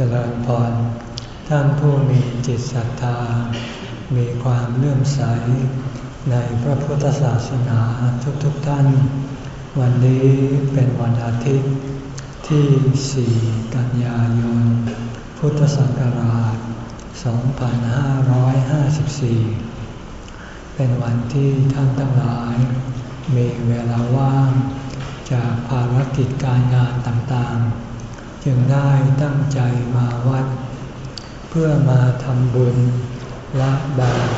เจริญพร ท่านผู้มีจิตศรัทธา มีความเลื่อมใส ในพระพุทธศาสนาทุกๆทท่าน วันนี้เป็นวันอาทิตย์ที่ 4 กันยายน พุทธศักราช 2554 เป็นวันที่ท่านทั้งหลาย มีเวลาว่าง จากภารกิจการงานต่างๆ จึงได้ตั้งใจมาวัด เพื่อมาทำบุญละบาป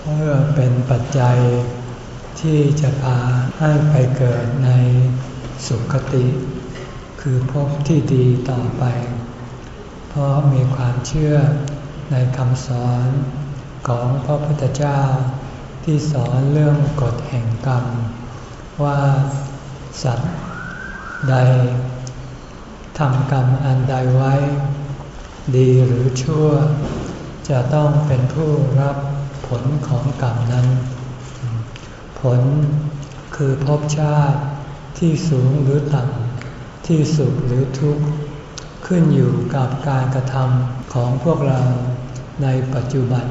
เพื่อเป็นปัจจัยที่จะพาให้ไปเกิดในสุคติ คือพบที่ดีต่อไป เพราะมีความเชื่อในคำสอนของพระพุทธเจ้าที่สอนเรื่องกฎแห่งกรรม ว่าสัตว์ใด ทำกรรมอันใดไว้ ดีหรือชั่ว จะต้องเป็นผู้รับผลของกรรมนั้น ผลคือภพชาติที่สูงหรือต่ำที่สุขหรือทุกข์ ขึ้นอยู่กับการกระทำของพวกเราในปัจจุบัน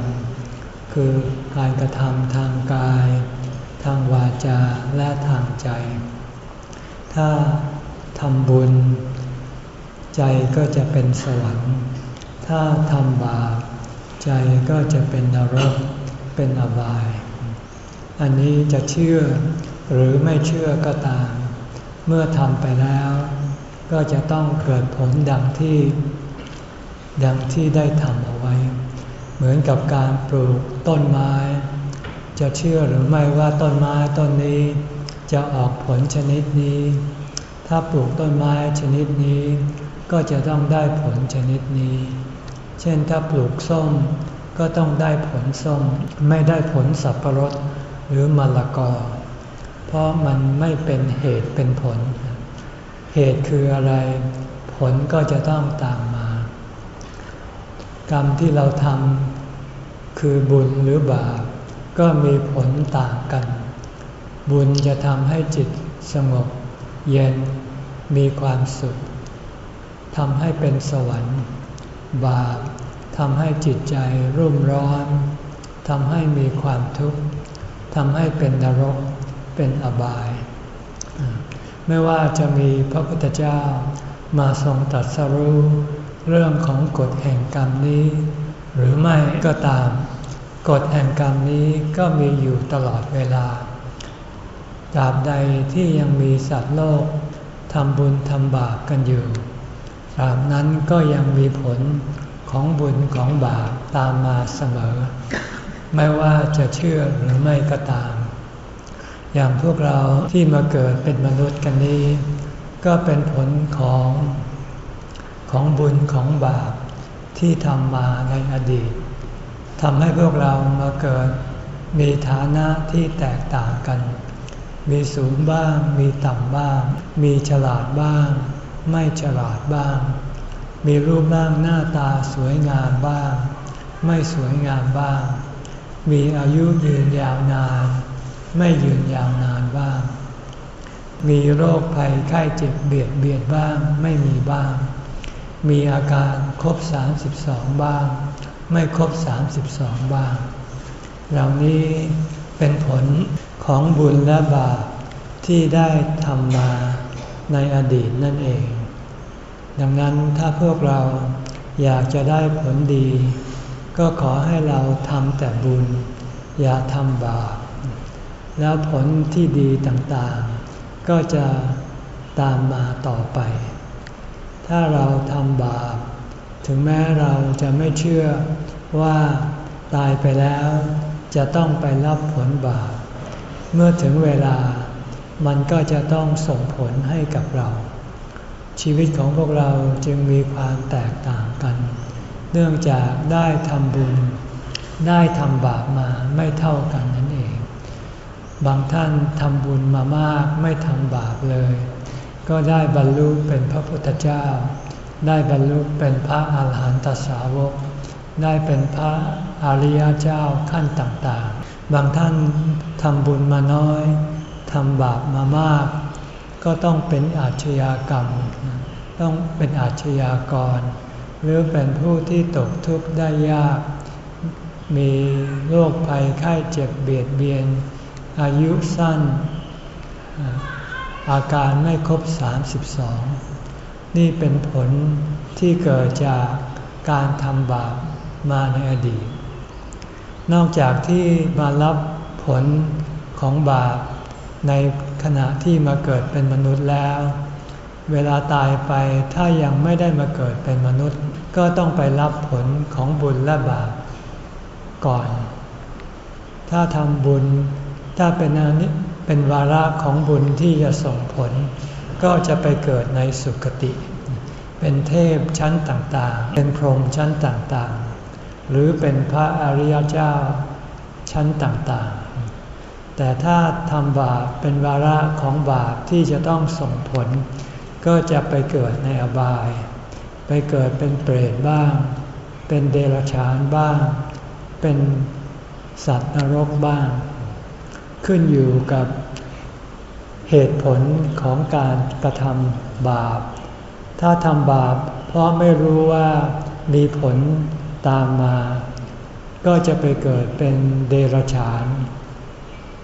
คือการกระทำทางกาย ทางวาจาและทางใจ ถ้าทำบุญ ใจก็จะเป็นสวรรค์ ถ้าทำบาปใจก็จะเป็นนรก เป็นอบาย อันนี้จะเชื่อหรือไม่เชื่อก็ตาม เมื่อทำไปแล้ว ก็จะต้องเกิดผลดังที่ ดังที่ได้ทำเอาไว้ เหมือนกับการปลูกต้นไม้ จะเชื่อหรือไม่ว่าต้นไม้ต้นนี้ จะออกผลชนิดนี้ ถ้าปลูกต้นไม้ชนิดนี้ ก็จะต้องได้ผลชนิดนี้ เช่นถ้าปลูกส้มก็ต้องได้ผลส้ม ไม่ได้ผลสับปะรดหรือมะละกอ เพราะมันไม่เป็นเหตุเป็นผล เหตุคืออะไร ผลก็จะต้องตามมา กรรมที่เราทำคือบุญหรือบาปก็มีผลต่างกัน บุญจะทำให้จิตสงบ เย็นมีความสุข ทำให้เป็นสวรรค์ บาปทำให้จิตใจรุ่มร้อนทำให้มีความทุกข์ทำให้เป็นนรกเป็นอบาย ไม่ว่าจะมีพระพุทธเจ้ามาทรงตรัสรู้เรื่องของกฎแห่งกรรมนี้ หรือไม่ก็ตามกฎแห่งกรรมนี้ก็มีอยู่ตลอดเวลาตราบใดที่ยังมีสัตว์โลกทำบุญทำบาปกันอยู่ ตาบนั้นก็ยังมีผลของบุญของบาปตามมาเสมอ ไม่ว่าจะเชื่อหรือไม่ก็ตาม อย่างพวกเราที่มาเกิดเป็นมนุษย์กันนี้ ก็เป็นผลของของบุญของบาปที่ทำมาในอดีตทำให้พวกเรามาเกิดมีฐานะที่แตกต่างกัน มีสูงบ้าง มีต่ำบ้าง มีฉลาดบ้าง ไม่ฉลาดบ้าง มีรูปร่างหน้าตาสวยงามบ้าง ไม่สวยงามบ้าง มีอายุยืนยาวนาน ไม่ยืนยาวนานบ้าง มีโรคภัยไข้เจ็บเบียดเบียดบ้างไม่มีบ้าง มีอาการครบ 32 บ้าง ไม่ครบ 32 บ้าง เหล่านี้เป็นผลของบุญและบาปที่ได้ทำมา ในอดีตนั่นเอง ดังนั้นถ้าพวกเราอยากจะได้ผลดี ก็ขอให้เราทำแต่บุญ อย่าทำบาป แล้วผลที่ดีต่างๆ ก็จะตามมาต่อไป ถ้าเราทำบาป ถึงแม้เราจะไม่เชื่อว่าตายไปแล้วจะต้องไปรับผลบาป เมื่อถึงเวลา มันก็จะต้องส่งผลให้กับเรา ชีวิตของพวกเราจึงมีความแตกต่างกัน เนื่องจากได้ทำบุญ ได้ทำบาปมาไม่เท่ากันนั่นเอง บางท่านทำบุญมามากไม่ทำบาปเลย ก็ได้บรรลุเป็นพระพุทธเจ้า ได้บรรลุเป็นพระอาหารหันตสาวก ได้เป็นพระอริยเจ้าขั้นต่างๆ บางท่านทำบุญมาน้อย ทำบาปมามาก ก็ต้องเป็นอาชญากรรม ต้องเป็นอาชญากร หรือเป็นผู้ที่ตกทุกข์ได้ยาก มีโรคภัยไข้เจ็บเบียดเบียน อายุสั้น อาการไม่ครบ 32 นี่เป็นผลที่เกิดจากการทำบาปมาในอดีต นอกจากที่มารับผลของบาป ในขณะที่มาเกิดเป็นมนุษย์แล้ว เวลาตายไปถ้ายังไม่ได้มาเกิดเป็นมนุษย์ ก็ต้องไปรับผลของบุญและบาปก่อน ถ้าทำบุญถ้าเป็นอนิเป็นวาระของบุญที่จะส่งผล ก็จะไปเกิดในสุคติ เป็นเทพชั้นต่างๆ เป็นพรหมชั้นต่างๆ หรือเป็นพระอริยเจ้าชั้นต่างๆ แต่ถ้าทำบาปเป็นวาระของบาปที่จะต้องส่งผล ก็จะไปเกิดในอบาย ไปเกิดเป็นเปรตบ้าง เป็นเดรัจฉานบ้าง เป็นสัตว์นรกบ้าง ขึ้นอยู่กับเหตุผลของการกระทำบาป ถ้าทำบาปเพราะไม่รู้ว่ามีผลตามมา ก็จะไปเกิดเป็นเดรัจฉาน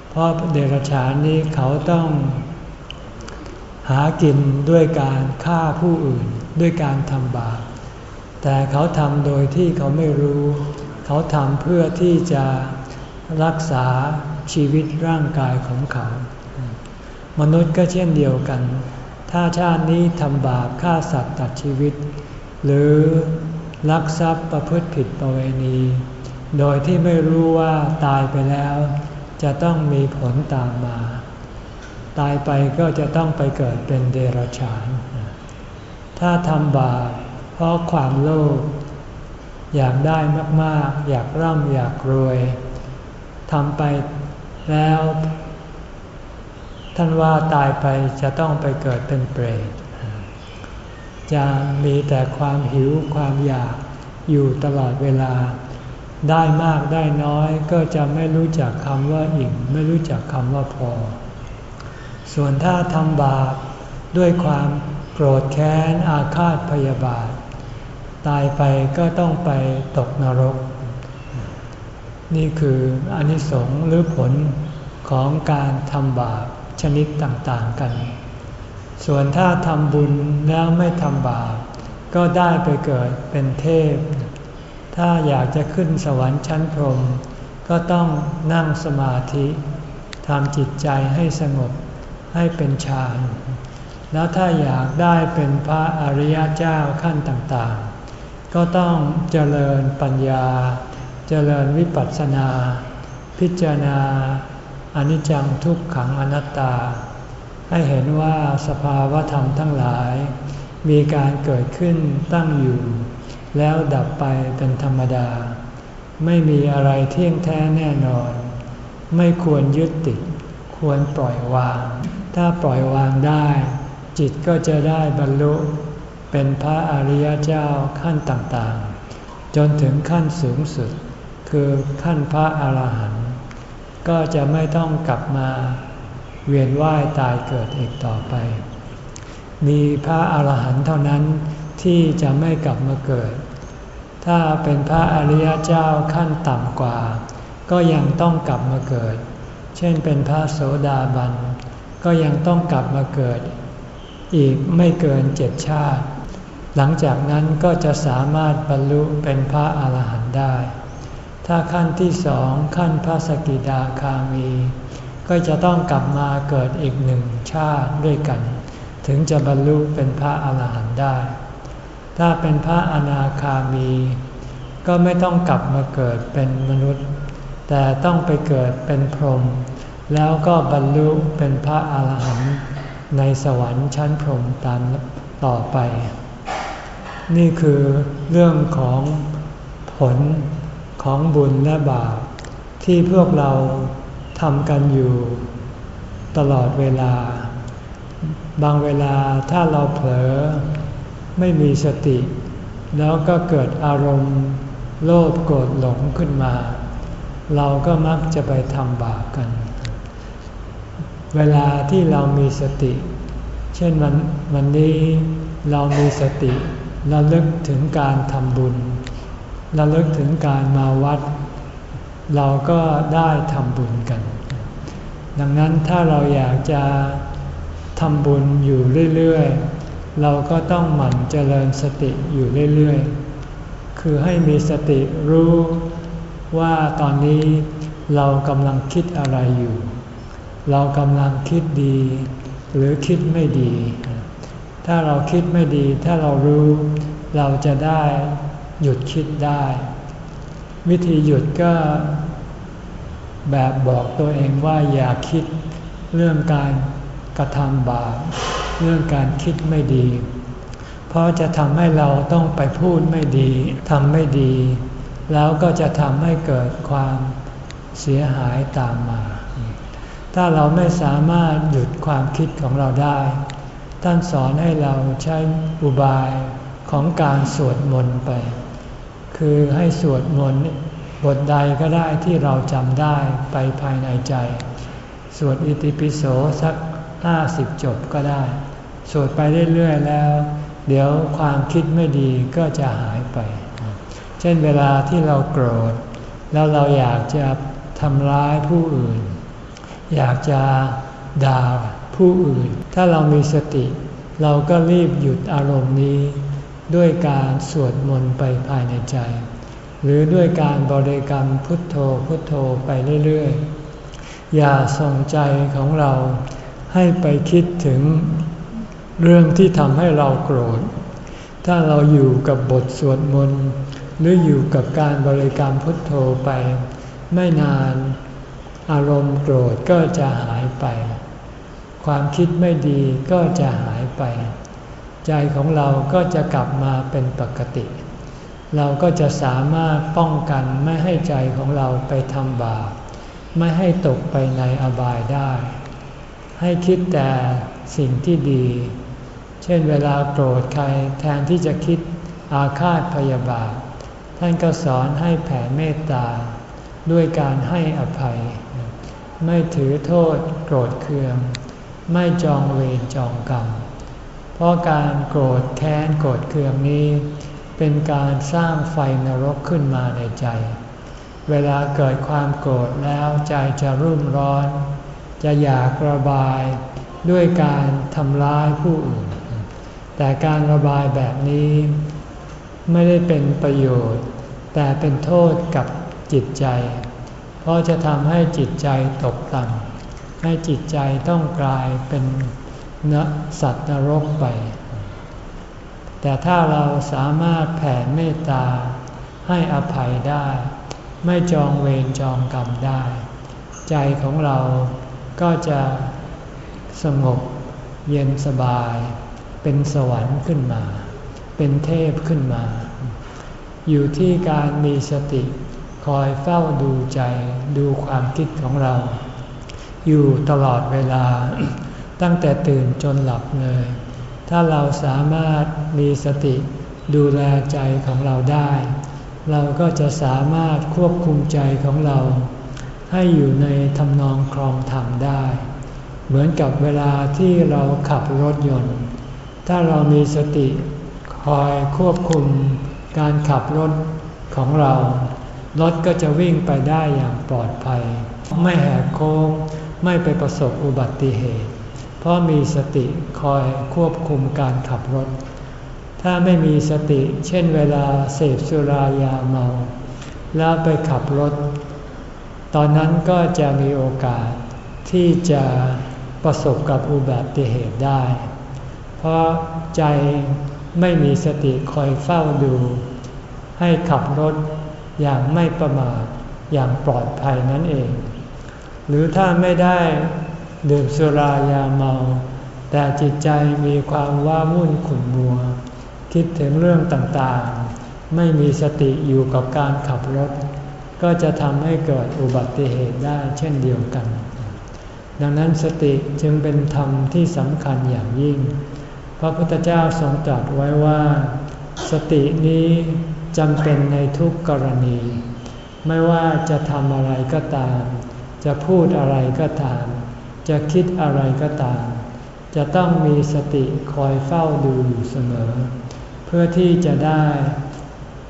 เพราะเดรัจฉานนี้เขาต้องหากินด้วยการฆ่าผู้อื่นด้วยการทำบาป แต่เขาทำโดยที่เขาไม่รู้ เขาทำเพื่อที่จะรักษาชีวิตร่างกายของเขา มนุษย์ก็เช่นเดียวกัน ถ้าชาตินี้ทำบาปฆ่าสัตว์ตัดชีวิต หรือลักทรัพย์ประพฤติผิดประเวณี โดยที่ไม่รู้ว่าตายไปแล้ว จะต้องมีผลตามมา ตายไปก็จะต้องไปเกิดเป็นเดรัจฉาน ถ้าทำบาปเพราะความโลภอยากได้มากๆ อยากร่ำอยากรวยทำไปแล้ว ท่านว่าตายไปจะต้องไปเกิดเป็นเปรตจะมีแต่ความหิวความอยากอยู่ตลอดเวลา ได้มากได้น้อยก็จะไม่รู้จักคำว่าอิ่ม ไม่รู้จักคำว่าพอ ส่วนถ้าทำบาปด้วยความโกรธแค้นอาฆาตพยาบาท ตายไปก็ต้องไปตกนรก นี่คืออนิสงส์หรือผลของการทำบาปชนิดต่างๆกัน ส่วนถ้าทำบุญแล้วไม่ทำบาปก็ได้ไปเกิดเป็นเทพ ถ้าอยากจะขึ้นสวรรค์ชั้นพรหมก็ต้องนั่งสมาธิทำจิตใจให้สงบให้เป็นฌานแล้วถ้าอยากได้เป็นพระอริยเจ้าขั้นต่างๆ ก็ต้องเจริญปัญญา เจริญวิปัสสนา พิจารณาอนิจจังทุกขังอนัตตา ให้เห็นว่าสภาวธรรมทั้งหลาย มีการเกิดขึ้นตั้งอยู่ แล้วดับไปเป็นธรรมดา ไม่มีอะไรเที่ยงแท้แน่นอน ไม่ควรยึดติด ควรปล่อยวาง ถ้าปล่อยวางได้ จิตก็จะได้บรรลุเป็นพระอริยเจ้าขั้นต่างๆ จนถึงขั้นสูงสุด คือขั้นพระอรหันต์ก็จะไม่ต้องกลับมาเวียนว่ายตายเกิดอีกต่อไป มีพระอาหารหันต์เท่านั้น ที่จะไม่กลับมาเกิด ถ้าเป็นพระอริยเจ้าขั้นต่ำกว่า ก็ยังต้องกลับมาเกิด เช่นเป็นพระโสดาบัน ก็ยังต้องกลับมาเกิด อีกไม่เกินเจ็ดชาติ หลังจากนั้นก็จะสามารถบรรลุเป็นพระอาหารหันต์ได้ ถ้าขั้นที่สองขั้นพระสกิดาคามี ก็จะต้องกลับมาเกิดอีกหนึ่งชาติด้วยกัน ถึงจะบรรลุเป็นพระอาหารหันต์ได้ ถ้าเป็นพระอนาคามี ก็ไม่ต้องกลับมาเกิดเป็นมนุษย์ แต่ต้องไปเกิดเป็นพรหมแล้วก็บรรลุเป็นพระอาหารหันต์ในสวรรค์ชั้นพรหมตามต่อไป นี่คือเรื่องของผลของบุญและบาปที่พวกเราทำกันอยู่ตลอดเวลา บางเวลาถ้าเราเผลอ ไม่มีสติ แล้วก็เกิดอารมณ์ โลภโกรธหลงขึ้นมา เราก็มักจะไปทำบาปกัน เวลาที่เรามีสติ เช่นวันวันนี้เรามีสติระลึกถึงการทำบุญระลึกถึงการมาวัด เราก็ได้ทำบุญกัน ดังนั้นถ้าเราอยากจะทำบุญอยู่เรื่อยๆ เราก็ต้องหมั่นเจริญสติอยู่เรื่อยๆ คือให้มีสติรู้ว่าตอนนี้เรากำลังคิดอะไรอยู่ เรากำลังคิดดี หรือคิดไม่ดี ถ้าเราคิดไม่ดี ถ้าเรารู้ เราจะได้หยุดคิดได้ วิธีหยุดก็แบบบอกตัวเองว่าอย่าคิดเรื่องการกระทำบาป เรื่องการคิดไม่ดี เพราะจะทำให้เราต้องไปพูดไม่ดีทำไม่ดี แล้วก็จะทำให้เกิดความเสียหายตามมา ถ้าเราไม่สามารถหยุดความคิดของเราได้ ท่านสอนให้เราใช้อุบายของการสวดมนต์ไป คือให้สวดมนต์บทใดก็ได้ที่เราจำได้ไปภายในใจ สวดอิติปิโสสักห้าสิบจบก็ได้ สวดไปเรื่อยๆแล้ว เดี๋ยวความคิดไม่ดีก็จะหายไป เช่นเวลาที่เราโกรธ แล้วเราอยากจะทำร้ายผู้อื่น อยากจะด่าผู้อื่น ถ้าเรามีสติ เราก็รีบหยุดอารมณ์นี้ ด้วยการสวดมนต์ไปภายในใจ หรือด้วยการบริกรรมพุทโธพุทโธไปเรื่อยๆ อย่าส่งใจของเราให้ไปคิดถึง เรื่องที่ทำให้เราโกรธ ถ้าเราอยู่กับบทสวดมนต์หรืออยู่กับการบริกรรมพุทโธไป ไม่นานอารมณ์โกรธก็จะหายไป ความคิดไม่ดีก็จะหายไป ใจของเราก็จะกลับมาเป็นปกติ เราก็จะสามารถป้องกันไม่ให้ใจของเราไปทำบาปไม่ให้ตกไปในอบายได้ ให้คิดแต่สิ่งที่ดี เช่นเวลาโกรธใครแทนที่จะคิดอาฆาตพยาบาท ท่านก็สอนให้แผ่เมตตา ด้วยการให้อภัย ไม่ถือโทษโกรธเคือง ไม่จองเวรจองกรรม เพราะการโกรธแค้นโกรธเคืองนี้ เป็นการสร้างไฟนรกขึ้นมาในใจ เวลาเกิดความโกรธแล้วใจจะรุ่มร้อน จะอยากระบายด้วยการทำร้ายผู้อื่น แต่การระบายแบบนี้ไม่ได้เป็นประโยชน์ แต่เป็นโทษกับจิตใจ เพราะจะทำให้จิตใจตกต่ำให้จิตใจต้องกลายเป็นนสัตว์นรกไป แต่ถ้าเราสามารถแผ่เมตตาให้อภัยได้ ไม่จองเวรจองกรรมได้ ใจของเราก็จะสงบเย็นสบาย เป็นสวรรค์ขึ้นมา เป็นเทพขึ้นมา อยู่ที่การมีสติคอยเฝ้าดูใจดูความคิดของเรา อยู่ตลอดเวลา ตั้งแต่ตื่นจนหลับเลย ถ้าเราสามารถมีสติดูแลใจของเราได้ เราก็จะสามารถควบคุมใจของเรา ให้อยู่ในทำนองครองธรรมได้ เหมือนกับเวลาที่เราขับรถยนต์ ถ้าเรามีสติคอยควบคุมการขับรถของเรา รถก็จะวิ่งไปได้อย่างปลอดภัย ไม่แหกโค้ง ไม่ไปประสบอุบัติเหตุ เพราะมีสติคอยควบคุมการขับรถ ถ้าไม่มีสติเช่นเวลาเสพสุรายาเมา แล้วไปขับรถ ตอนนั้นก็จะมีโอกาสที่จะประสบกับอุบัติเหตุได้ เพราะใจไม่มีสติคอยเฝ้าดู ให้ขับรถอย่างไม่ประมาทอย่างปลอดภัยนั่นเอง หรือถ้าไม่ได้ดื่มสุรายาเมา แต่จิตใจมีความว่ามุ่นขุ่นมัว คิดถึงเรื่องต่างๆ ไม่มีสติอยู่กับการขับรถ ก็จะทำให้เกิดอุบัติเหตุได้เช่นเดียวกัน ดังนั้นสติจึงเป็นธรรมที่สำคัญอย่างยิ่ง พระพุทธเจ้าทรงตรัสไว้ว่า สตินี้จำเป็นในทุกกรณี ไม่ว่าจะทำอะไรก็ตาม จะพูดอะไรก็ตาม จะคิดอะไรก็ตาม จะต้องมีสติคอยเฝ้าดูอยู่เสมอ เพื่อที่จะได้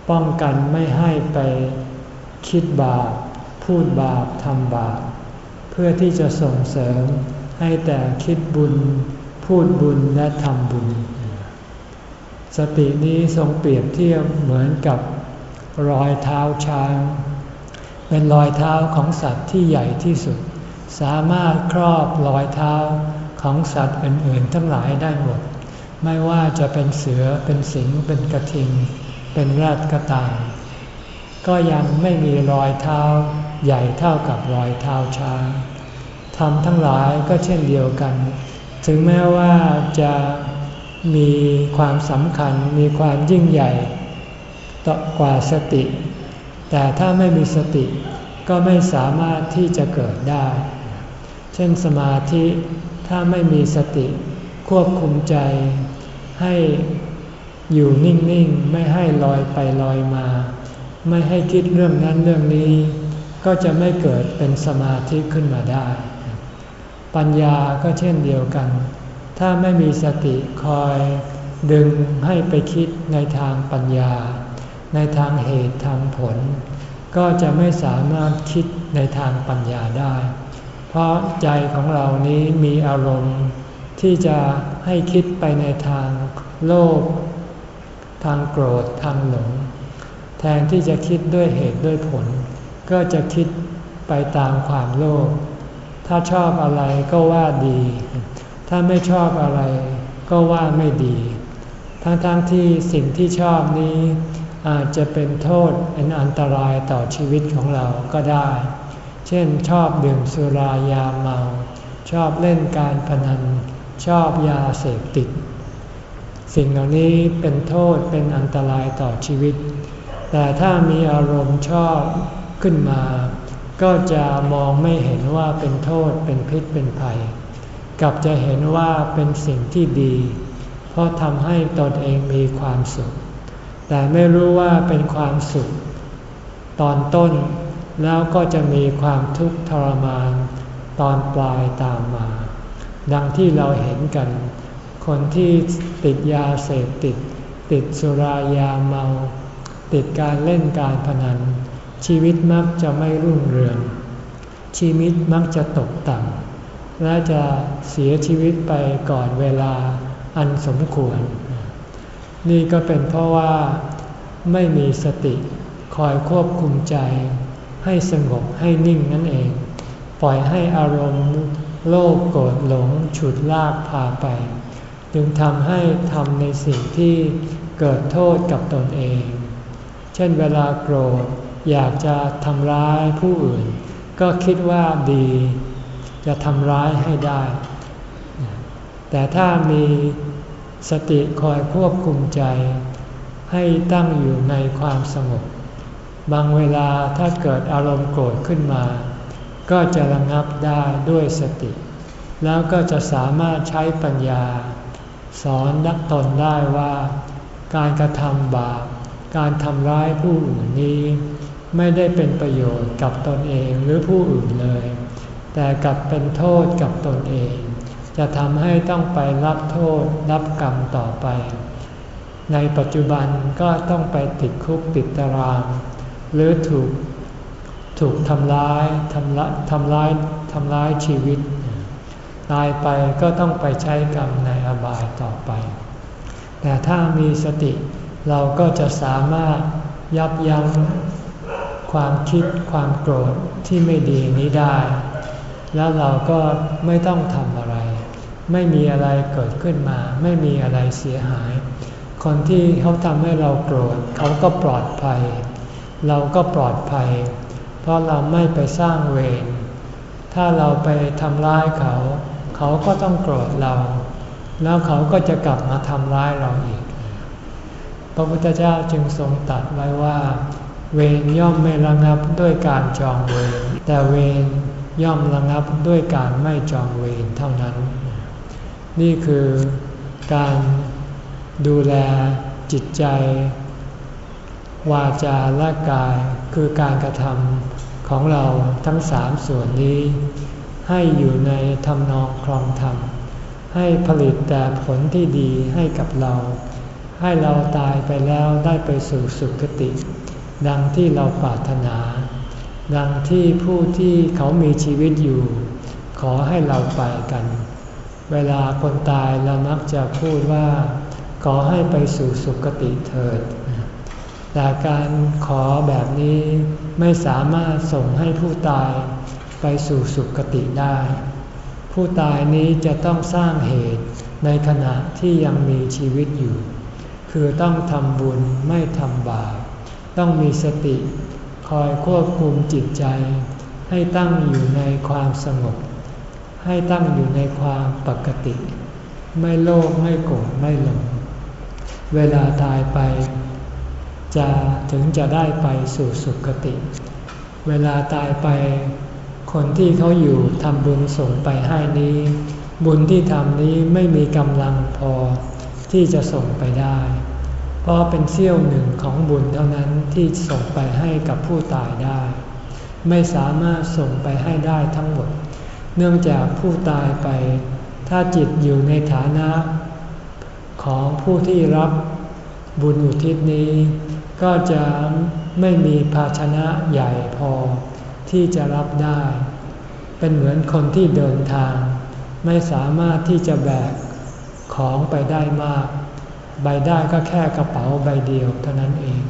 ป้องกันไม่ให้ไปคิดบาป พูดบาปทำบาป เพื่อที่จะส่งเสริมให้แต่คิดบุญ พูดบุญและทำบุญ สตินี้ทรงเปรียบเทียบเหมือนกับรอยเท้าช้าง เป็นรอยเท้าของสัตว์ที่ใหญ่ที่สุด สามารถครอบรอยเท้าของสัตว์อื่นๆทั้งหลายได้หมด ไม่ว่าจะเป็นเสือเป็นสิงเป็นกระทิง เป็นแรดก็ตามก็ยังไม่มีรอยเท้าใหญ่เท่ากับรอยเท้าช้างทำทั้งหลายก็เช่นเดียวกัน ถึงแม้ว่าจะมีความสำคัญมีความยิ่งใหญ่ต่อกว่าสติ แต่ถ้าไม่มีสติก็ไม่สามารถที่จะเกิดได้ เช่นสมาธิถ้าไม่มีสติควบคุมใจให้อยู่นิ่งๆ ไม่ให้ลอยไปลอยมา ไม่ให้คิดเรื่องนั้นเรื่องนี้ ก็จะไม่เกิดเป็นสมาธิขึ้นมาได้ ปัญญาก็เช่นเดียวกัน ถ้าไม่มีสติคอยดึงให้ไปคิดในทางปัญญา ในทางเหตุทางผล ก็จะไม่สามารถคิดในทางปัญญาได้ เพราะใจของเรานี้มีอารมณ์ ที่จะให้คิดไปในทางโลภทางโกรธทางหลง แทนที่จะคิดด้วยเหตุด้วยผล ก็จะคิดไปตามความโลภ ถ้าชอบอะไรก็ว่าดี ถ้าไม่ชอบอะไรก็ว่าไม่ดี ทั้งๆทที่สิ่งที่ชอบนี้ อาจจะเป็นโทษเป็นอันตรายต่อชีวิตของเราก็ได้ เช่นชอบดื่มสุรายาเมา ชอบเล่นการพนัน ชอบยาเสพติด สิ่งเหล่านี้เป็นโทษเป็นอันตรายต่อชีวิต แต่ถ้ามีอารมณ์ชอบขึ้นมา ก็จะมองไม่เห็นว่าเป็นโทษเป็นพิษเป็นภัย กลับจะเห็นว่าเป็นสิ่งที่ดี เพราะทำให้ตนเองมีความสุข แต่ไม่รู้ว่าเป็นความสุข ตอนต้นแล้วก็จะมีความทุกข์ทรมานตอนปลายตามมา ดังที่เราเห็นกัน คนที่ติดยาเสพติด ติดสุรายาเมา ติดการเล่นการพนัน ชีวิตมักจะไม่รุ่งเรือง ชีวิตมักจะตกต่ำและจะเสียชีวิตไปก่อนเวลาอันสมควร นี่ก็เป็นเพราะว่าไม่มีสติคอยควบคุมใจ ให้สงบให้นิ่งนั่นเอง ปล่อยให้อารมณ์โลภโกรธหลงฉุดลากพาไป จึงทำให้ทำในสิ่งที่เกิดโทษกับตนเอง เช่นเวลาโกรธ อยากจะทำร้ายผู้อื่น ก็คิดว่าดี จะทำร้ายให้ได้ แต่ถ้ามีสติคอยควบคุมใจ ให้ตั้งอยู่ในความสงบบางเวลาถ้าเกิดอารมณ์โกรธขึ้นมา ก็จะระงับได้ด้วยสติ แล้วก็จะสามารถใช้ปัญญา สอนนักตนได้ว่า การกระทำบาปการทำร้ายผู้อื่นนี้ ไม่ได้เป็นประโยชน์กับตนเองหรือผู้อื่นเลย แต่กลับเป็นโทษกับตนเอง จะทำให้ต้องไปรับโทษรับกรรมต่อไป ในปัจจุบันก็ต้องไปติดคุกติดตาราง หรือถูกถูกทำร้ายทำละทำร้ายทำร้ายชีวิต ตายไปก็ต้องไปใช้กรรมในอบายต่อไป แต่ถ้ามีสติเราก็จะสามารถยับยั้ง ความคิดความโกรธที่ไม่ดีนี้ได้ แล้วเราก็ไม่ต้องทำอะไร ไม่มีอะไรเกิดขึ้นมา ไม่มีอะไรเสียหาย คนที่เขาทำให้เราโกรธเขาก็ปลอดภัย เราก็ปลอดภัย เพราะเราไม่ไปสร้างเวรถ้าเราไปทำร้ายเขา เขาก็ต้องโกรธเรา แล้วเขาก็จะกลับมาทำร้ายเราอีก พระพุทธเจ้าจึงทรงตัดไว้ว่า เวรย่อมไม่ระงับด้วยการจองเวรแต่เวรย่อมระงับด้วยการไม่จองเวรเท่านั้น นี่คือการดูแลจิตใจ วาจาและกายคือการกระทำของเราทั้งสามส่วนนี้ ให้อยู่ในทำนองครองธรรม ให้ผลิตแต่ผลที่ดีให้กับเรา ให้เราตายไปแล้วได้ไปสู่สุคติ ดังที่เราปรารถนา ดังที่ผู้ที่เขามีชีวิตอยู่ ขอให้เราไปกัน เวลาคนตายเรามักจะพูดว่า ขอให้ไปสู่สุคติเถิด แต่การขอแบบนี้ไม่สามารถส่งให้ผู้ตายไปสู่สุคติได้ ผู้ตายนี้จะต้องสร้างเหตุในขณะที่ยังมีชีวิตอยู่ คือต้องทำบุญไม่ทำบาป ต้องมีสติ คอยควบคุมจิตใจ ให้ตั้งอยู่ในความสงบ ให้ตั้งอยู่ในความปกติ ไม่โลภไม่โกรธไม่หลง เวลาตายไป จะถึงจะได้ไปสู่สุคติ เวลาตายไป คนที่เขาอยู่ทำบุญส่งไปให้นี้ บุญที่ทำนี้ไม่มีกำลังพอที่จะส่งไปได้ เพราะเป็นเสี้ยวหนึ่งของบุญเท่านั้นที่ส่งไปให้กับผู้ตายได้ ไม่สามารถส่งไปให้ได้ทั้งหมด เนื่องจากผู้ตายไป ถ้าจิตอยู่ในฐานะ ของผู้ที่รับบุญอุทิศนี้ ก็จะไม่มีภาชนะใหญ่พอที่จะรับได้ เป็นเหมือนคนที่เดินทาง ไม่สามารถที่จะแบกของไปได้มาก ใบได้ก็แค่กระเป๋าใบเดียวเท่านั้นเอง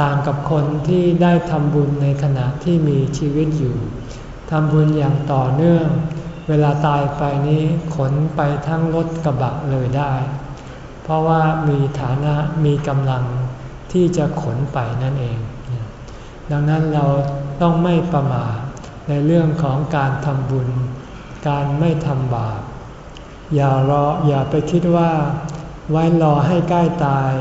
ต่างกับคนที่ได้ทำบุญในขณะที่มีชีวิตอยู่ทำบุญอย่างต่อเนื่อง เวลาตายไปนี้ขนไปทั้งรถกระบะเลยได้ เพราะว่ามีฐานะมีกำลังที่จะขนไปนั่นเอง ดังนั้นเราต้องไม่ประมาทในเรื่องของการทำบุญ การไม่ทำบาป อย่ารออย่าไปคิดว่า ไว้รอให้ใกล้ตาย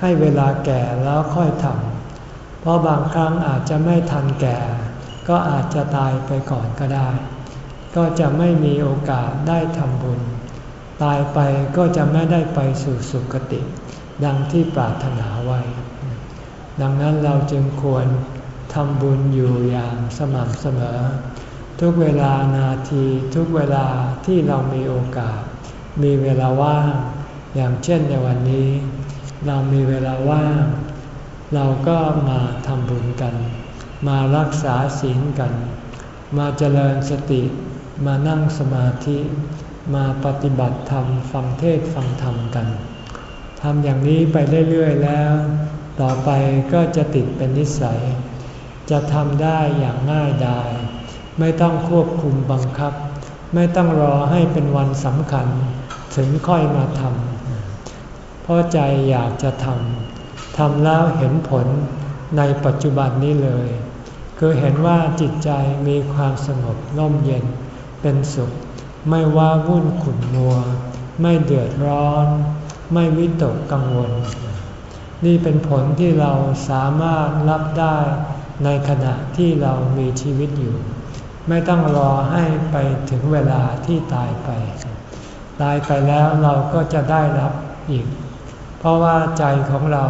ให้เวลาแก่แล้วค่อยทำเพราะบางครั้งอาจจะไม่ทันแก่ ก็อาจจะตายไปก่อนก็ได้ ก็จะไม่มีโอกาสได้ทำบุญ ตายไปก็จะไม่ได้ไปสู่สุคติ ดังที่ปรารถนาไว้ ดังนั้นเราจึงควรทำบุญอยู่อย่างสม่ำเสมอ ทุกเวลานาทีทุกเวลาที่เรามีโอกาส มีเวลาว่าง อย่างเช่นในวันนี้ เรามีเวลาว่าง เราก็มาทำบุญกัน มารักษาศีลกัน มาเจริญสติ มานั่งสมาธิ มาปฏิบัติธรรมฟังเทศฟังธรรมกันทำอย่างนี้ไปเรื่อยๆแล้ว ต่อไปก็จะติดเป็นนิสัย จะทำได้อย่างง่ายดายไม่ต้องควบคุมบังคับ ไม่ต้องรอให้เป็นวันสำคัญ ถึงค่อยมาทำ ราะใจอยากจะทำ ทำแล้วเห็นผลในปัจจุบันนี้เลย คือเห็นว่าจิตใจมีความสงบร่มเย็น เป็นสุข ไม่ว่าวุ่นขุ่นมัว ไม่เดือดร้อน ไม่วิตกกังวล นี่เป็นผลที่เราสามารถรับได้ในขณะที่เรามีชีวิตอยู่ ไม่ต้องรอให้ไปถึงเวลาที่ตายไป ตายไปแล้วเราก็จะได้รับอีก เพราะว่าใจของเรา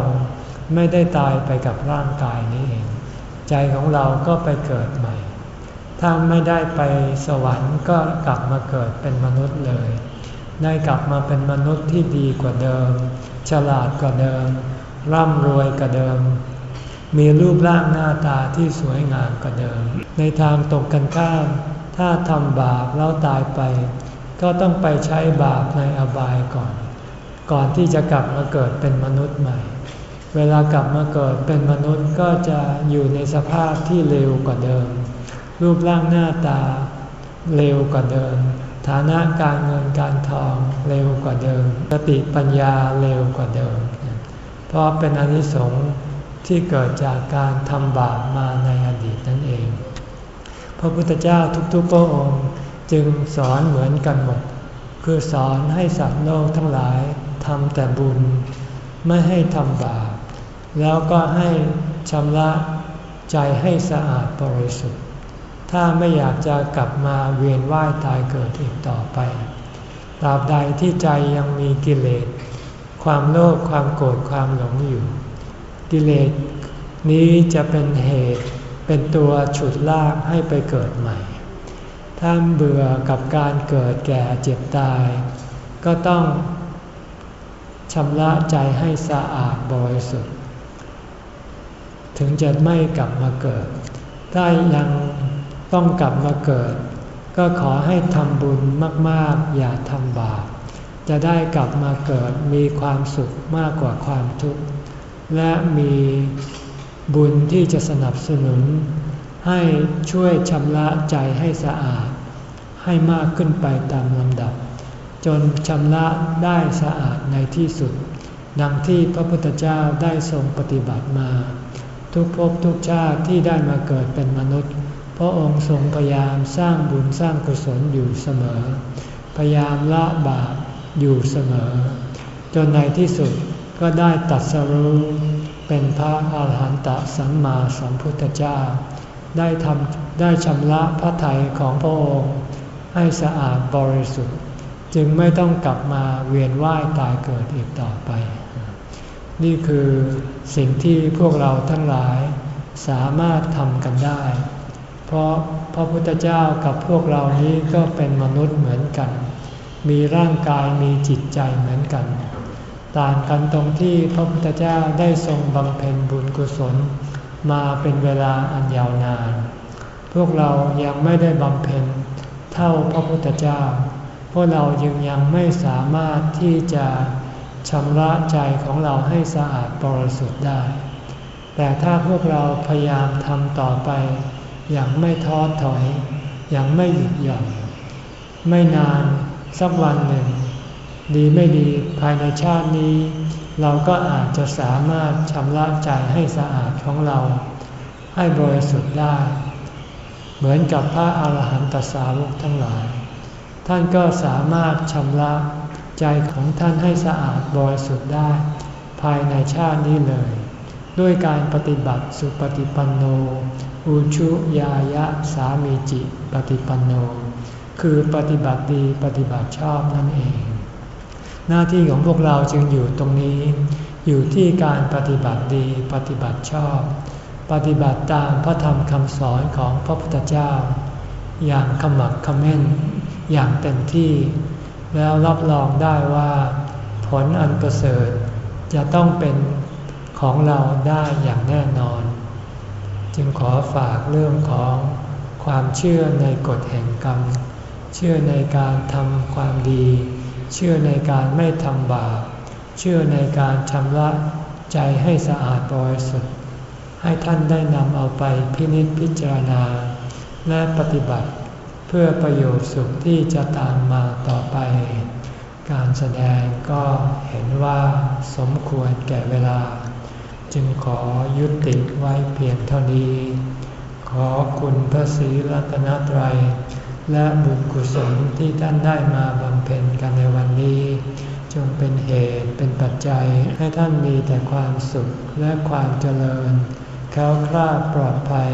ไม่ได้ตายไปกับร่างกายนี้เอง ใจของเราก็ไปเกิดใหม่ ถ้าไม่ได้ไปสวรรค์ก็กลับมาเกิดเป็นมนุษย์เลย ได้กลับมาเป็นมนุษย์ที่ดีกว่าเดิม ฉลาดกว่าเดิม ร่ำรวยกว่าเดิม มีรูปร่างหน้าตาที่สวยงามกว่าเดิม ในทางตรงกันข้าม ถ้าทำบาปแล้วตายไป ก็ต้องไปใช้บาปในอบายก่อน ก่อนที่จะกลับมาเกิดเป็นมนุษย์ใหม่ เวลากลับมาเกิดเป็นมนุษย์ก็จะอยู่ในสภาพที่เลวกว่าเดิม รูปร่างหน้าตาเลวกว่าเดิม ฐานะการเงินการทองเร็วกว่าเดิม สติปัญญาเร็วกว่าเดิม เพราะเป็นอนิสงส์ที่เกิดจากการทำบาปมาในอดีตนั่นเอง พระพุทธเจ้าทุกๆพระองค์จึงสอนเหมือนกันหมด คือสอนให้สัตว์โลกทั้งหลาย ทำแต่บุญไม่ให้ทำบาปแล้วก็ให้ชำระใจให้สะอาดบริสุทธิ์ ถ้าไม่อยากจะกลับมาเวียนว่ายตายเกิดอีกต่อไปตราบใดที่ใจยังมีกิเลส ความโลภความโกรธความหลงอยู่ กิเลสนี้จะเป็นเหตุเป็นตัวฉุดลากให้ไปเกิดใหม่ ถ้าเบื่อกับการเกิดแก่เจ็บตาย ก็ต้อง ชำระใจให้สะอาดบริสุทธิ์ ถึงจะไม่กลับมาเกิด ถ้ายังต้องกลับมาเกิด ก็ขอให้ทำบุญมาก ๆ อย่าทำบาป จะได้กลับมาเกิดมีความสุขมากกว่าความทุกข์ และมีบุญที่จะสนับสนุน ให้ช่วยชำระใจให้สะอาด ให้มากขึ้นไปตามลำดับ จนชำระได้สะอาดในที่สุด ดังที่พระพุทธเจ้าได้ทรงปฏิบัติมา ทุกภพทุกชาติที่ได้มาเกิดเป็นมนุษย์ พระองค์ทรงพยายามสร้างบุญสร้างกุศลอยู่เสมอ พยายามละบาปอยู่เสมอ จนในที่สุดก็ได้ตัดสรู้เป็นพระอาหารหันตสัมมาสัมพุทธเจ้า ได้ทำได้ชำระพระทัยของพระองค์ให้สะอาดบริสุทธิ์ จึงไม่ต้องกลับมาเวียนว่ายตายเกิดอีกต่อไป นี่คือสิ่งที่พวกเราทั้งหลายสามารถทำกันได้ เพราะพระพุทธเจ้ากับพวกเรานี้ก็เป็นมนุษย์เหมือนกัน มีร่างกายมีจิตใจเหมือนกัน ต่างกันตรงที่พระพุทธเจ้าได้ทรงบำเพ็ญบุญกุศล มาเป็นเวลาอันยาวนาน พวกเรายังไม่ได้บำเพ็ญเท่าพระพุทธเจ้า พวกเรายังยังไม่สามารถที่จะชำระใจของเราให้สะอาดบริสุทธิ์ได้ แต่ถ้าพวกเราพยายามทำต่อไป อย่างไม่ท้อถอย อย่างไม่หยุดหย่อน ไม่นานสักวันหนึ่ง ดีไม่ดีภายในชาตินี้ เราก็อาจจะสามารถชำระใจให้สะอาดของเรา ให้บริสุทธิ์ได้ เหมือนกับพระอาหารหันตสาวกทั้งหลาย ท่านก็สามารถชำระใจของท่านให้สะอาดบริสุทธิ์ได้ ภายในชาตินี้เลย ด้วยการปฏิบัติสุปฏิปันโน อุชุยายะสามีจิปฏิปันโน คือปฏิบัติดีปฏิบัติชอบนั่นเอง หน้าที่ของพวกเราจึงอยู่ตรงนี้ อยู่ที่การปฏิบัติดีปฏิบัติชอบ ปฏิบัติตามพระธรรมคำสอนของพระพุทธเจ้า อย่างขมักขม้น อย่างเต็มที่ แล้วรับรองได้ว่าผลอันประเสริฐจะต้องเป็นของเราได้อย่างแน่นอน จึงขอฝากเรื่องของความเชื่อในกฎแห่งกรรม เชื่อในการทำความดี เชื่อในการไม่ทำบาป เชื่อในการชำระใจให้สะอาดบริสุทธิ์ให้ท่านได้นำเอาไปพินิจพิจารณา และปฏิบัติ เพื่อประโยชน์สุขที่จะตามมาต่อไป การแสดงก็เห็นว่าสมควรแก่เวลา จึงขอยุติไว้เพียงเท่านี้ ขอคุณพระศรีรัตนตรัย และบุญกุศลที่ท่านได้มาบำเพ็ญกันในวันนี้ จงเป็นเหตุเป็นปัจจัยให้ท่านมีแต่ความสุขและความเจริญแค้วคลาดปลอดภัย